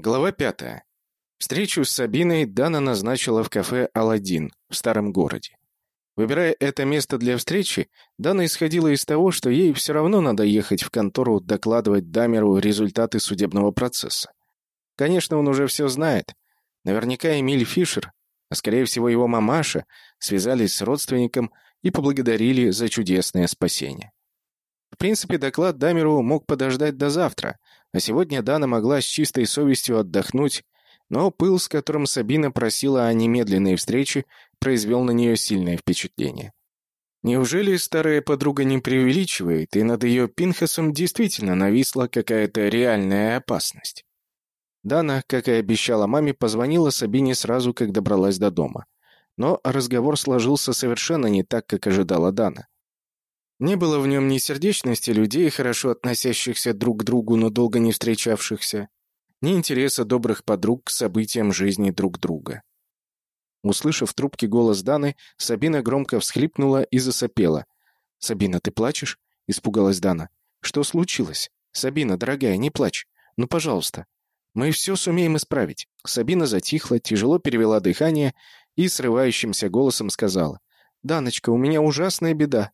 Глава пятая. Встречу с Сабиной Дана назначила в кафе «Аладдин» в старом городе. Выбирая это место для встречи, Дана исходила из того, что ей все равно надо ехать в контору докладывать Дамеру результаты судебного процесса. Конечно, он уже все знает. Наверняка Эмиль Фишер, а скорее всего его мамаша, связались с родственником и поблагодарили за чудесное спасение. В принципе, доклад Дамеру мог подождать до завтра, а сегодня Дана могла с чистой совестью отдохнуть, но пыл, с которым Сабина просила о немедленной встрече, произвел на нее сильное впечатление. Неужели старая подруга не преувеличивает, и над ее Пинхасом действительно нависла какая-то реальная опасность? Дана, как и обещала маме, позвонила Сабине сразу, как добралась до дома. Но разговор сложился совершенно не так, как ожидала Дана. Не было в нем ни сердечности людей, хорошо относящихся друг к другу, но долго не встречавшихся, ни интереса добрых подруг к событиям жизни друг друга. Услышав в трубке голос Даны, Сабина громко всхлипнула и засопела. «Сабина, ты плачешь?» — испугалась Дана. «Что случилось? Сабина, дорогая, не плачь. Ну, пожалуйста. Мы все сумеем исправить». Сабина затихла, тяжело перевела дыхание и срывающимся голосом сказала. «Даночка, у меня ужасная беда.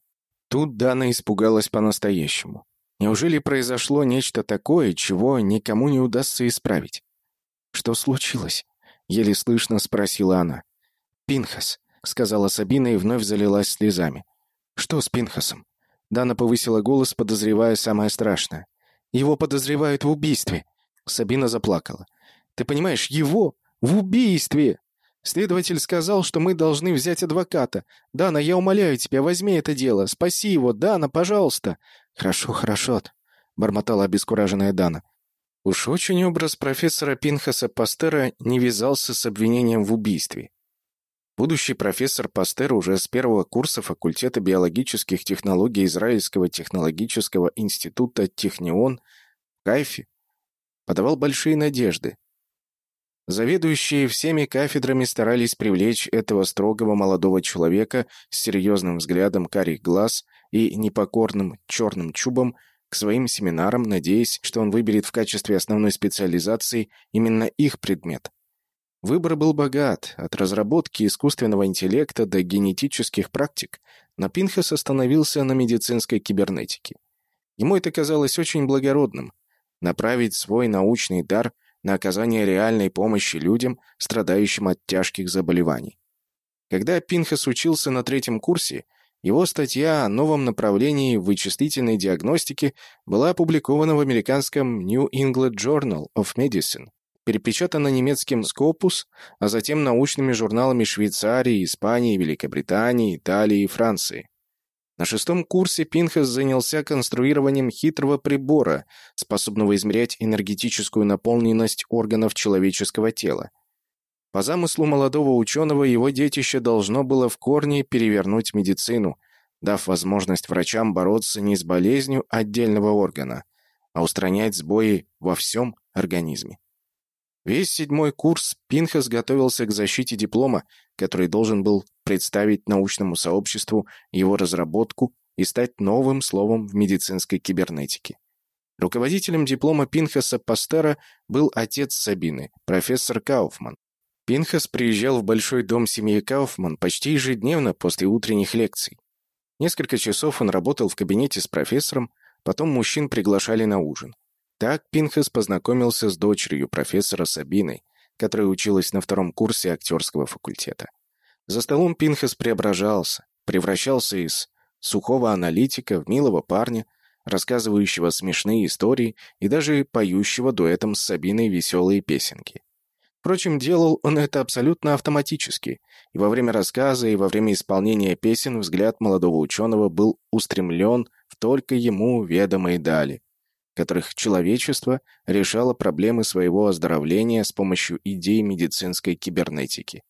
Тут Дана испугалась по-настоящему. Неужели произошло нечто такое, чего никому не удастся исправить? «Что случилось?» — еле слышно спросила она. «Пинхас», — сказала Сабина и вновь залилась слезами. «Что с Пинхасом?» Дана повысила голос, подозревая самое страшное. «Его подозревают в убийстве». Сабина заплакала. «Ты понимаешь, его в убийстве!» Следователь сказал, что мы должны взять адвоката. Дана, я умоляю тебя, возьми это дело. Спаси его, Дана, пожалуйста. Хорошо, хорошо, бормотала обескураженная Дана. Уж очень образ профессора Пинхаса Пастера не вязался с обвинением в убийстве. Будущий профессор Пастер уже с первого курса факультета биологических технологий Израильского технологического института Технион в Кайфе подавал большие надежды. Заведующие всеми кафедрами старались привлечь этого строгого молодого человека с серьезным взглядом карих глаз и непокорным черным чубом к своим семинарам, надеясь, что он выберет в качестве основной специализации именно их предмет. Выбор был богат, от разработки искусственного интеллекта до генетических практик, но Пинхас остановился на медицинской кибернетике. Ему это казалось очень благородным – направить свой научный дар – на оказание реальной помощи людям, страдающим от тяжких заболеваний. Когда Пинхас учился на третьем курсе, его статья о новом направлении вычислительной диагностики была опубликована в американском New England Journal of Medicine, перепечатана немецким Scopus, а затем научными журналами Швейцарии, Испании, Великобритании, Италии и Франции. На шестом курсе Пинхас занялся конструированием хитрого прибора, способного измерять энергетическую наполненность органов человеческого тела. По замыслу молодого ученого его детище должно было в корне перевернуть медицину, дав возможность врачам бороться не с болезнью отдельного органа, а устранять сбои во всем организме. Весь седьмой курс Пинхас готовился к защите диплома, который должен был представить научному сообществу его разработку и стать новым словом в медицинской кибернетике. Руководителем диплома Пинхаса Пастера был отец Сабины, профессор Кауфман. Пинхас приезжал в большой дом семьи Кауфман почти ежедневно после утренних лекций. Несколько часов он работал в кабинете с профессором, потом мужчин приглашали на ужин. Так Пинхас познакомился с дочерью профессора Сабиной, которая училась на втором курсе актерского факультета. За столом Пинхас преображался, превращался из сухого аналитика в милого парня, рассказывающего смешные истории и даже поющего дуэтом с Сабиной веселые песенки. Впрочем, делал он это абсолютно автоматически, и во время рассказа, и во время исполнения песен взгляд молодого ученого был устремлен в только ему ведомые дали, которых человечество решало проблемы своего оздоровления с помощью идей медицинской кибернетики.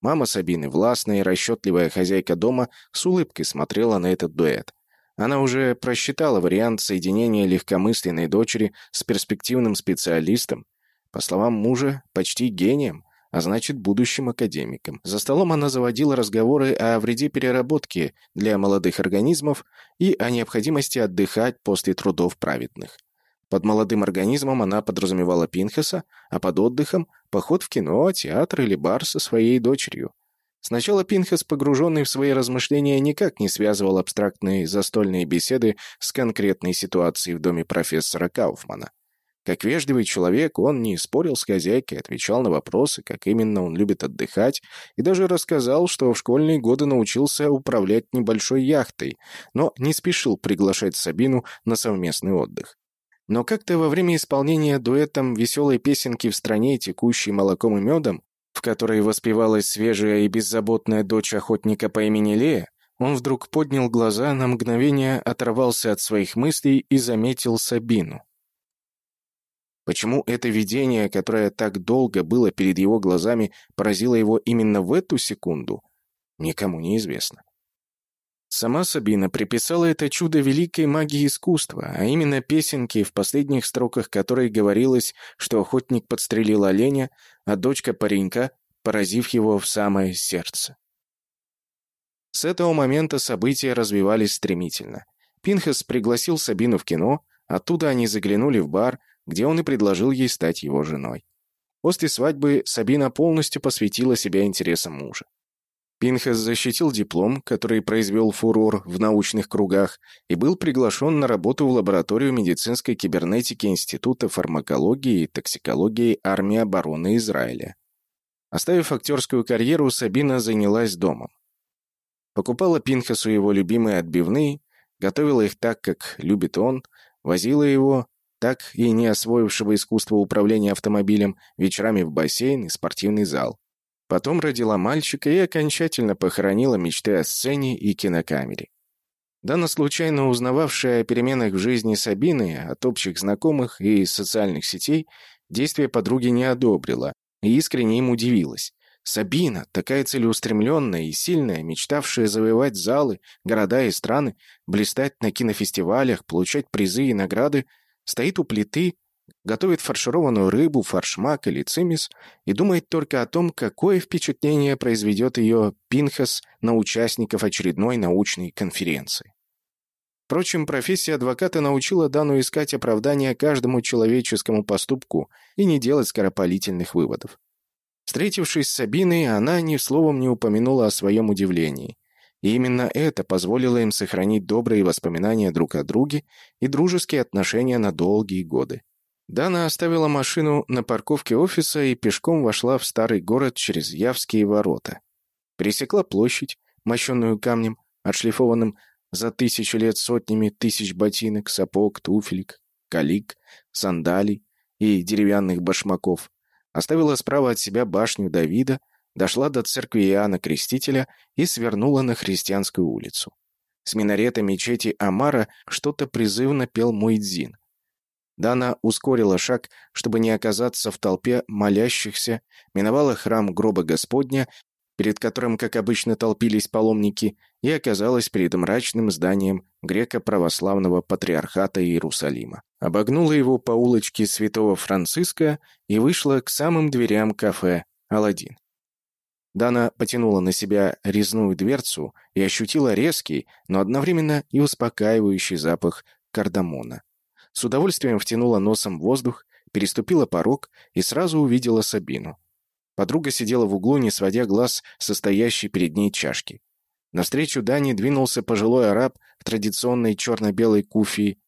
Мама Сабины, властная и расчетливая хозяйка дома, с улыбкой смотрела на этот дуэт. Она уже просчитала вариант соединения легкомысленной дочери с перспективным специалистом, по словам мужа, почти гением, а значит, будущим академиком. За столом она заводила разговоры о вреде переработки для молодых организмов и о необходимости отдыхать после трудов праведных. Под молодым организмом она подразумевала Пинхаса, а под отдыхом – поход в кино, театр или бар со своей дочерью. Сначала Пинхас, погруженный в свои размышления, никак не связывал абстрактные застольные беседы с конкретной ситуацией в доме профессора Кауфмана. Как вежливый человек, он не спорил с хозяйкой, отвечал на вопросы, как именно он любит отдыхать, и даже рассказал, что в школьные годы научился управлять небольшой яхтой, но не спешил приглашать Сабину на совместный отдых. Но как-то во время исполнения дуэтом веселой песенки в стране, текущей молоком и медом, в которой воспевалась свежая и беззаботная дочь охотника по имени Лея, он вдруг поднял глаза, на мгновение оторвался от своих мыслей и заметил Сабину. Почему это видение, которое так долго было перед его глазами, поразило его именно в эту секунду, никому не известно. Сама Сабина приписала это чудо великой магии искусства, а именно песенки, в последних строках которой говорилось, что охотник подстрелил оленя, а дочка паренька, поразив его в самое сердце. С этого момента события развивались стремительно. Пинхас пригласил Сабину в кино, оттуда они заглянули в бар, где он и предложил ей стать его женой. После свадьбы Сабина полностью посвятила себя интересам мужа. Пинхас защитил диплом, который произвел фурор в научных кругах, и был приглашен на работу в лабораторию медицинской кибернетики Института фармакологии и токсикологии армии обороны Израиля. Оставив актерскую карьеру, Сабина занялась домом. Покупала Пинхасу его любимые отбивные, готовила их так, как любит он, возила его, так и не освоившего искусство управления автомобилем, вечерами в бассейн и спортивный зал. Потом родила мальчика и окончательно похоронила мечты о сцене и кинокамере. Дана, случайно узнававшая о переменах в жизни Сабины, от общих знакомых и социальных сетей, действия подруги не одобрила и искренне им удивилась. Сабина, такая целеустремленная и сильная, мечтавшая завоевать залы, города и страны, блистать на кинофестивалях, получать призы и награды, стоит у плиты готовит фаршированную рыбу, фаршмак или цимис и думает только о том, какое впечатление произведет ее Пинхас на участников очередной научной конференции. Впрочем, профессия адвоката научила Дану искать оправдания каждому человеческому поступку и не делать скоропалительных выводов. Встретившись с Сабиной, она ни словом не упомянула о своем удивлении. И именно это позволило им сохранить добрые воспоминания друг о друге и дружеские отношения на долгие годы. Дана оставила машину на парковке офиса и пешком вошла в старый город через Явские ворота. Пересекла площадь, мощенную камнем, отшлифованным за тысячу лет сотнями тысяч ботинок, сапог, туфелек, калик, сандалий и деревянных башмаков. Оставила справа от себя башню Давида, дошла до церкви Иоанна Крестителя и свернула на Христианскую улицу. С минарета мечети Амара что-то призывно пел Муэдзин. Дана ускорила шаг, чтобы не оказаться в толпе молящихся, миновала храм гроба Господня, перед которым, как обычно, толпились паломники, и оказалась перед мрачным зданием греко-православного патриархата Иерусалима. Обогнула его по улочке Святого Франциска и вышла к самым дверям кафе «Аладдин». Дана потянула на себя резную дверцу и ощутила резкий, но одновременно и успокаивающий запах кардамона. С удовольствием втянула носом воздух, переступила порог и сразу увидела Сабину. Подруга сидела в углу, не сводя глаз состоящей перед ней чашки. Навстречу Дане двинулся пожилой араб в традиционной черно-белой куфии.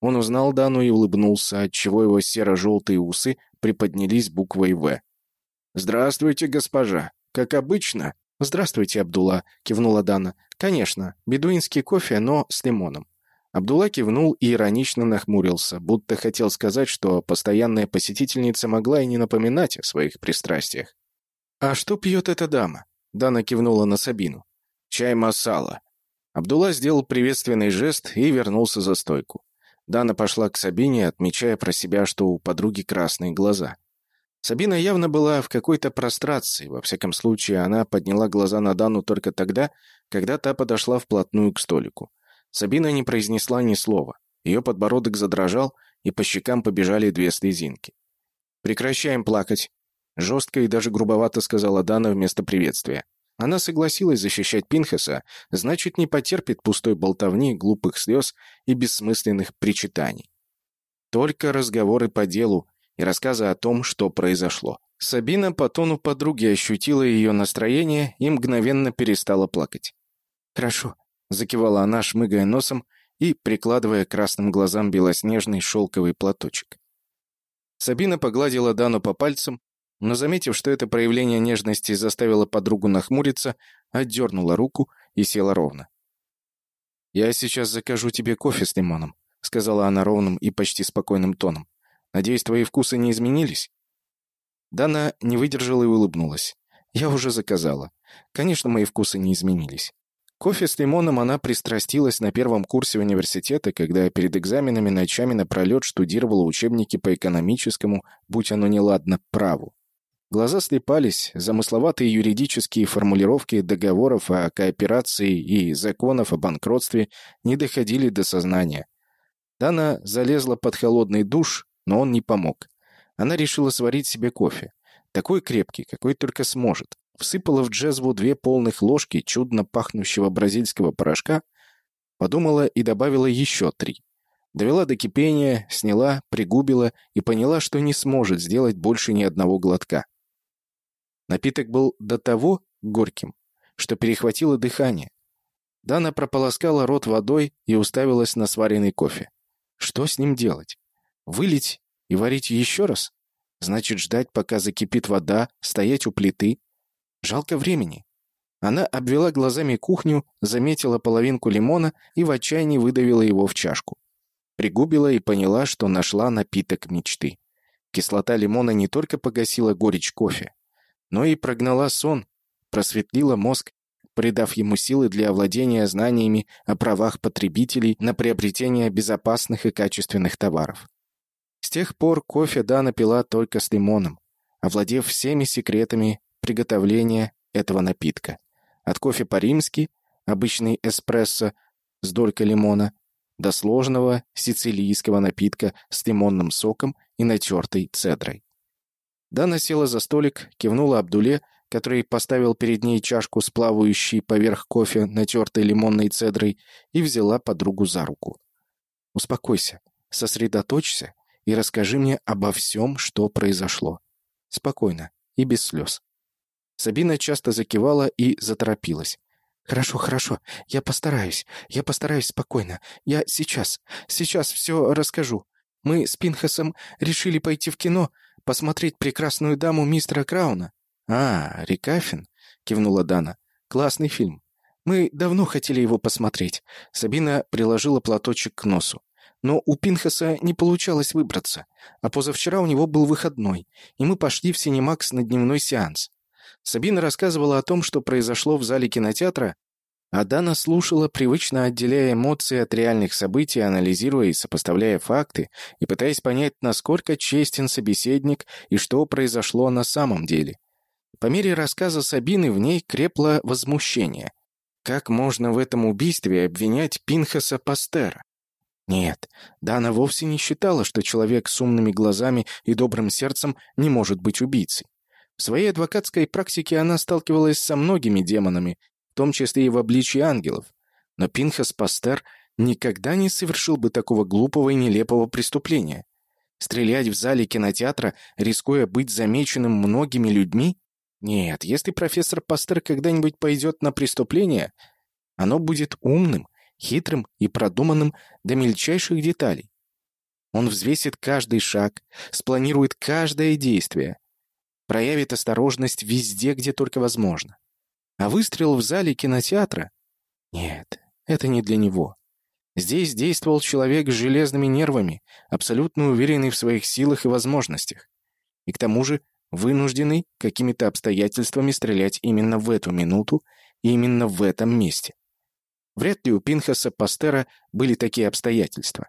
Он узнал Дану и улыбнулся, отчего его серо-желтые усы приподнялись буквой «В». «Здравствуйте, госпожа. Как обычно?» «Здравствуйте, Абдулла», — кивнула Дана. «Конечно, бедуинский кофе, но с лимоном». Абдулла кивнул и иронично нахмурился, будто хотел сказать, что постоянная посетительница могла и не напоминать о своих пристрастиях. «А что пьет эта дама?» Дана кивнула на Сабину. «Чай масала». Абдулла сделал приветственный жест и вернулся за стойку. Дана пошла к Сабине, отмечая про себя, что у подруги красные глаза. Сабина явно была в какой-то прострации, во всяком случае, она подняла глаза на Дану только тогда, когда та подошла вплотную к столику. Сабина не произнесла ни слова. Ее подбородок задрожал, и по щекам побежали две слезинки. «Прекращаем плакать», — жестко и даже грубовато сказала Дана вместо приветствия. Она согласилась защищать Пинхаса, значит, не потерпит пустой болтовни, глупых слез и бессмысленных причитаний. Только разговоры по делу и рассказы о том, что произошло. Сабина по тону подруги ощутила ее настроение и мгновенно перестала плакать. «Хорошо», — закивала она, шмыгая носом и прикладывая красным глазам белоснежный шелковый платочек. Сабина погладила Дану по пальцам, но, заметив, что это проявление нежности заставило подругу нахмуриться, отдернула руку и села ровно. «Я сейчас закажу тебе кофе с лимоном», — сказала она ровным и почти спокойным тоном. «Надеюсь, твои вкусы не изменились?» Дана не выдержала и улыбнулась. «Я уже заказала. Конечно, мои вкусы не изменились. Кофе с лимоном она пристрастилась на первом курсе университета, когда перед экзаменами ночами напролет штудировала учебники по экономическому, будь оно неладно, праву. Глаза слепались, замысловатые юридические формулировки договоров о кооперации и законов о банкротстве не доходили до сознания. Дана залезла под холодный душ, но он не помог. Она решила сварить себе кофе. Такой крепкий, какой только сможет всыпала в джезву две полных ложки чудно пахнущего бразильского порошка, подумала и добавила еще три. Довела до кипения, сняла, пригубила и поняла, что не сможет сделать больше ни одного глотка. Напиток был до того горьким, что перехватило дыхание. Дана прополоскала рот водой и уставилась на сваренный кофе. Что с ним делать? Вылить и варить еще раз? Значит, ждать, пока закипит вода, стоять у плиты, Жалко времени. Она обвела глазами кухню, заметила половинку лимона и в отчаянии выдавила его в чашку. Пригубила и поняла, что нашла напиток мечты. Кислота лимона не только погасила горечь кофе, но и прогнала сон, просветлила мозг, придав ему силы для овладения знаниями о правах потребителей на приобретение безопасных и качественных товаров. С тех пор кофе Дана пила только с лимоном, овладев всеми секретами приготовления этого напитка. От кофе по-римски, обычный эспрессо с долькой лимона, до сложного сицилийского напитка с лимонным соком и натертой цедрой. Дана села за столик, кивнула Абдуле, который поставил перед ней чашку с плавающей поверх кофе натертой лимонной цедрой, и взяла подругу за руку. «Успокойся, сосредоточься и расскажи мне обо всем, что произошло. Спокойно и без слез». Сабина часто закивала и заторопилась. «Хорошо, хорошо. Я постараюсь. Я постараюсь спокойно. Я сейчас, сейчас все расскажу. Мы с Пинхасом решили пойти в кино, посмотреть прекрасную даму мистера Крауна». «А, Рикафин?» — кивнула Дана. «Классный фильм. Мы давно хотели его посмотреть». Сабина приложила платочек к носу. Но у Пинхаса не получалось выбраться. А позавчера у него был выходной, и мы пошли в Синемакс на дневной сеанс. Сабина рассказывала о том, что произошло в зале кинотеатра, а Дана слушала, привычно отделяя эмоции от реальных событий, анализируя и сопоставляя факты, и пытаясь понять, насколько честен собеседник и что произошло на самом деле. По мере рассказа Сабины в ней крепло возмущение. Как можно в этом убийстве обвинять Пинхаса Пастера? Нет, Дана вовсе не считала, что человек с умными глазами и добрым сердцем не может быть убийцей. В своей адвокатской практике она сталкивалась со многими демонами, в том числе и в обличии ангелов. Но Пинхас Пастер никогда не совершил бы такого глупого и нелепого преступления. Стрелять в зале кинотеатра, рискуя быть замеченным многими людьми? Нет, если профессор Пастер когда-нибудь пойдет на преступление, оно будет умным, хитрым и продуманным до мельчайших деталей. Он взвесит каждый шаг, спланирует каждое действие, проявит осторожность везде, где только возможно. А выстрел в зале кинотеатра? Нет, это не для него. Здесь действовал человек с железными нервами, абсолютно уверенный в своих силах и возможностях. И к тому же вынужденный какими-то обстоятельствами стрелять именно в эту минуту и именно в этом месте. Вряд ли у Пинхаса Пастера были такие обстоятельства.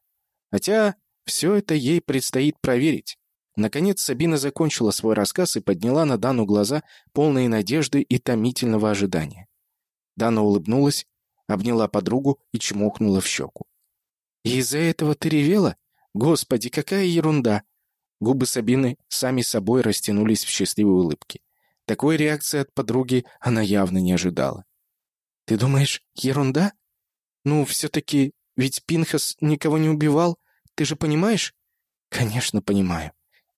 Хотя все это ей предстоит проверить. Наконец Сабина закончила свой рассказ и подняла на Дану глаза, полные надежды и томительного ожидания. Дана улыбнулась, обняла подругу и чмокнула в щеку. «Из-за этого ты ревела? Господи, какая ерунда!» Губы Сабины сами собой растянулись в счастливой улыбке. Такой реакции от подруги она явно не ожидала. «Ты думаешь, ерунда? Ну, все-таки, ведь Пинхас никого не убивал, ты же понимаешь? «Конечно, понимаю.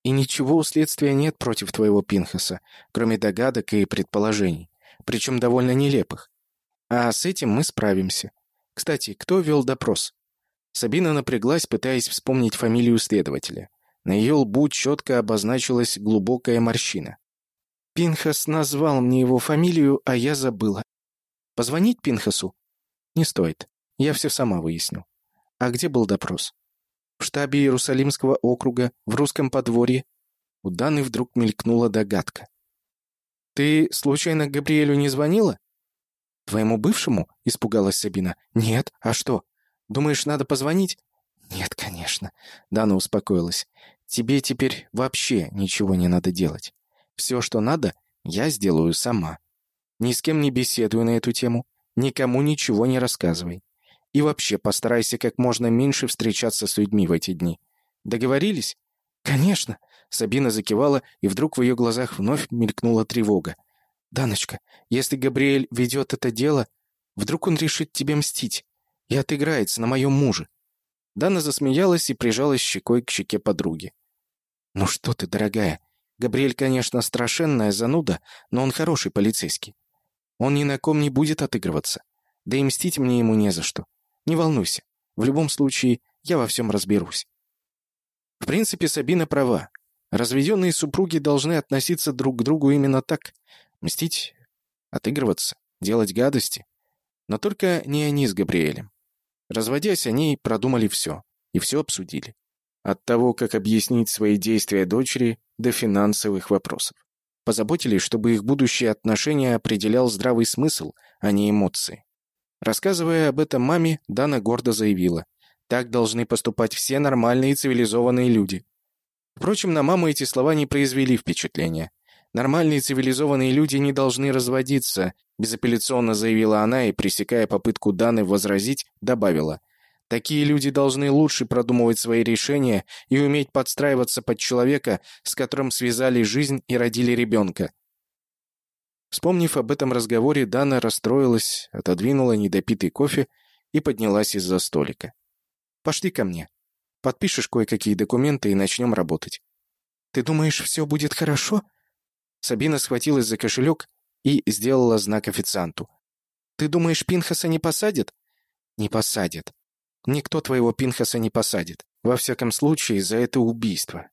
И ничего у следствия нет против твоего Пинхаса, кроме догадок и предположений, причем довольно нелепых. А с этим мы справимся. Кстати, кто вел допрос?» Сабина напряглась, пытаясь вспомнить фамилию следователя. На ее лбу четко обозначилась глубокая морщина. «Пинхас назвал мне его фамилию, а я забыла. Позвонить Пинхасу?» «Не стоит. Я все сама выясню. А где был допрос?» «В штабе Иерусалимского округа, в русском подворье». У Даны вдруг мелькнула догадка. «Ты, случайно, Габриэлю не звонила?» «Твоему бывшему?» — испугалась Сабина. «Нет. А что? Думаешь, надо позвонить?» «Нет, конечно». Дана успокоилась. «Тебе теперь вообще ничего не надо делать. Все, что надо, я сделаю сама. Ни с кем не беседуй на эту тему, никому ничего не рассказывай. И вообще постарайся как можно меньше встречаться с людьми в эти дни. Договорились? Конечно. Сабина закивала, и вдруг в ее глазах вновь мелькнула тревога. «Даночка, если Габриэль ведет это дело, вдруг он решит тебе мстить и отыграется на моем муже». Дана засмеялась и прижалась щекой к щеке подруги. «Ну что ты, дорогая, Габриэль, конечно, страшенная зануда, но он хороший полицейский. Он ни на ком не будет отыгрываться. Да и мстить мне ему не за что. Не волнуйся. В любом случае, я во всем разберусь. В принципе, Сабина права. Разведенные супруги должны относиться друг к другу именно так. Мстить, отыгрываться, делать гадости. Но только не они с Габриэлем. Разводясь, они продумали все. И все обсудили. От того, как объяснить свои действия дочери, до финансовых вопросов. Позаботились, чтобы их будущее отношение определял здравый смысл, а не эмоции. Рассказывая об этом маме, Дана гордо заявила, «Так должны поступать все нормальные и цивилизованные люди». Впрочем, на маму эти слова не произвели впечатления. «Нормальные цивилизованные люди не должны разводиться», безапелляционно заявила она и, пресекая попытку Даны возразить, добавила, Такие люди должны лучше продумывать свои решения и уметь подстраиваться под человека, с которым связали жизнь и родили ребенка. Вспомнив об этом разговоре, Дана расстроилась, отодвинула недопитый кофе и поднялась из-за столика. «Пошли ко мне. Подпишешь кое-какие документы и начнем работать». «Ты думаешь, все будет хорошо?» Сабина схватилась за кошелек и сделала знак официанту. «Ты думаешь, Пинхаса не посадят?» «Не посадят. Никто твоего Пинхаса не посадит. Во всяком случае, за это убийство.